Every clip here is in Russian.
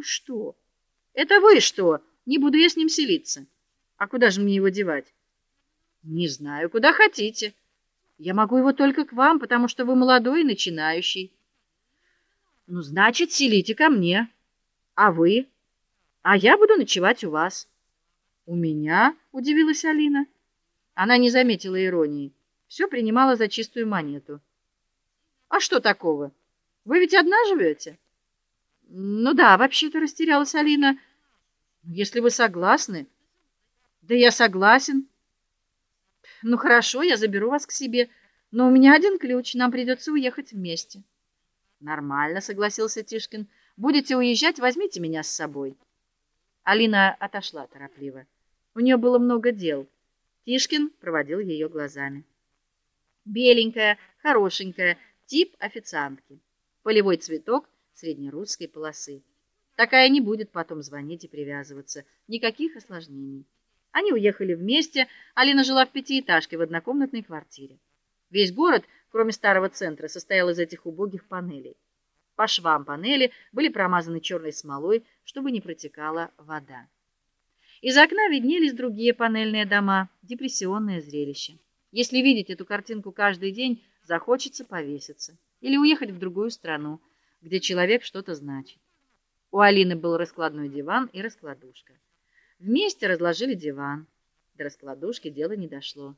вы что? Это вы что? Не буду я с ним селиться. А куда же мне его девать? Не знаю, куда хотите. Я могу его только к вам, потому что вы молодой и начинающий. Ну, значит, селите ко мне. А вы? А я буду ночевать у вас. У меня, удивилась Алина. Она не заметила иронии. Все принимала за чистую монету. А что такого? Вы ведь одна живете? Ну да, вообще-то растерялась Алина. Если вы согласны? Да я согласен. Ну хорошо, я заберу вас к себе, но у меня один ключ, нам придется уехать вместе. Нормально, согласился Тишкин. Будете уезжать, возьмите меня с собой. Алина отошла торопливо. У нее было много дел. Тишкин проводил ее глазами. Беленькая, хорошенькая, тип официантки. Полевой цветок среднерусской полосы. Такая не будет потом звонить и привязываться. Никаких осложнений. Они уехали вместе. Алина жила в пятиэтажке в однокомнатной квартире. Весь город, кроме старого центра, состоял из этих убогих панелей. По швам панели были промазаны черной смолой, чтобы не протекала вода. Из окна виднелись другие панельные дома, депрессионное зрелище. Если видеть эту картинку каждый день, захочется повеситься или уехать в другую страну, где человек что-то значит. У Алины был раскладной диван и раскладушка. Вместе разложили диван. До раскладушки дело не дошло.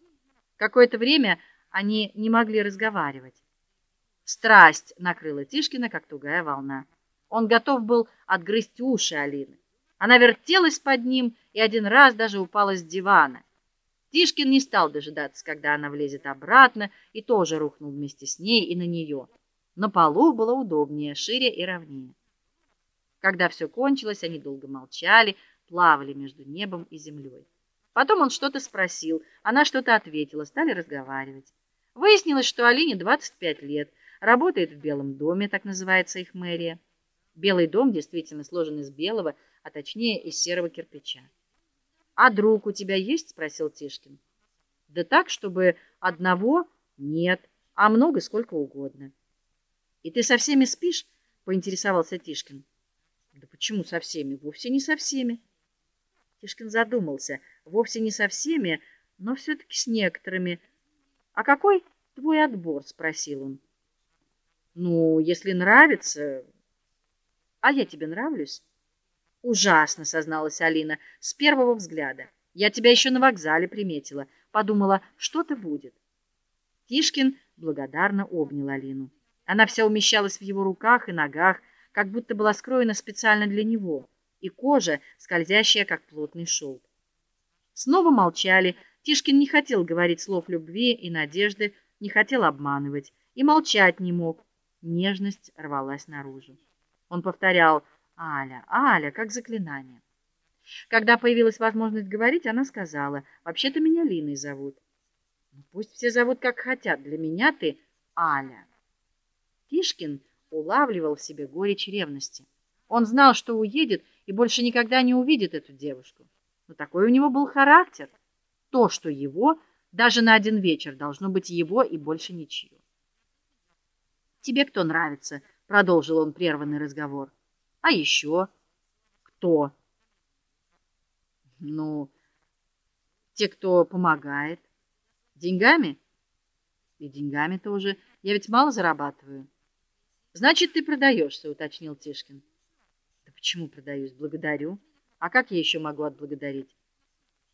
Какое-то время они не могли разговаривать. Страсть накрыла Тишкина, как тугая волна. Он готов был отгрызть уши Алины. Она вертелась под ним и один раз даже упала с дивана. Тишкин не стал дожидаться, когда она влезет обратно, и тоже рухнул вместе с ней и на нее. На полу было удобнее, шире и ровнее. Когда все кончилось, они долго молчали, плавали между небом и землей. Потом он что-то спросил, она что-то ответила, стали разговаривать. Выяснилось, что Алине 25 лет, работает в Белом доме, так называется их мэрия. Белый дом действительно сложен из белого, а точнее из серого кирпича. А друг у тебя есть, спросил Тишкин. Да так, чтобы одного нет, а много сколько угодно. И ты со всеми спишь? поинтересовался Тишкин. Да почему со всеми? Вовсе не со всеми. Тишкин задумался. Вовсе не со всеми, но все таки с некоторыми. А какой твой отбор, спросил он. Ну, если нравится. А я тебе нравлюсь? Ужасно, созналась Алина с первого взгляда. Я тебя еще на вокзале приметила, подумала, что-то будет. Тишкин благодарно обнял Алину. Она вся умещалась в его руках и ногах, как будто была скроена специально для него и кожа, скользящая как плотный шелк. Снова молчали. Тишкин не хотел говорить слов любви и надежды, не хотел обманывать и молчать не мог. Нежность рвалась наружу. Он повторял: "Аля, Аля", как заклинание. Когда появилась возможность говорить, она сказала: "Вообще-то меня Линой зовут". "Ну пусть все зовут как хотят, для меня ты Аля". Тишкин улавливал в себе горечь ревности. Он знал, что уедет и больше никогда не увидит эту девушку. Но такой у него был характер, то, что его даже на один вечер должно быть его и больше ничего. Тебе кто нравится? продолжил он прерванный разговор. А еще кто? Ну, те, кто помогает деньгами? И деньгами тоже. Я ведь мало зарабатываю. Значит, ты продаешься, уточнил Тишкин. Да почему продаюсь? Благодарю. А как я еще могу отблагодарить?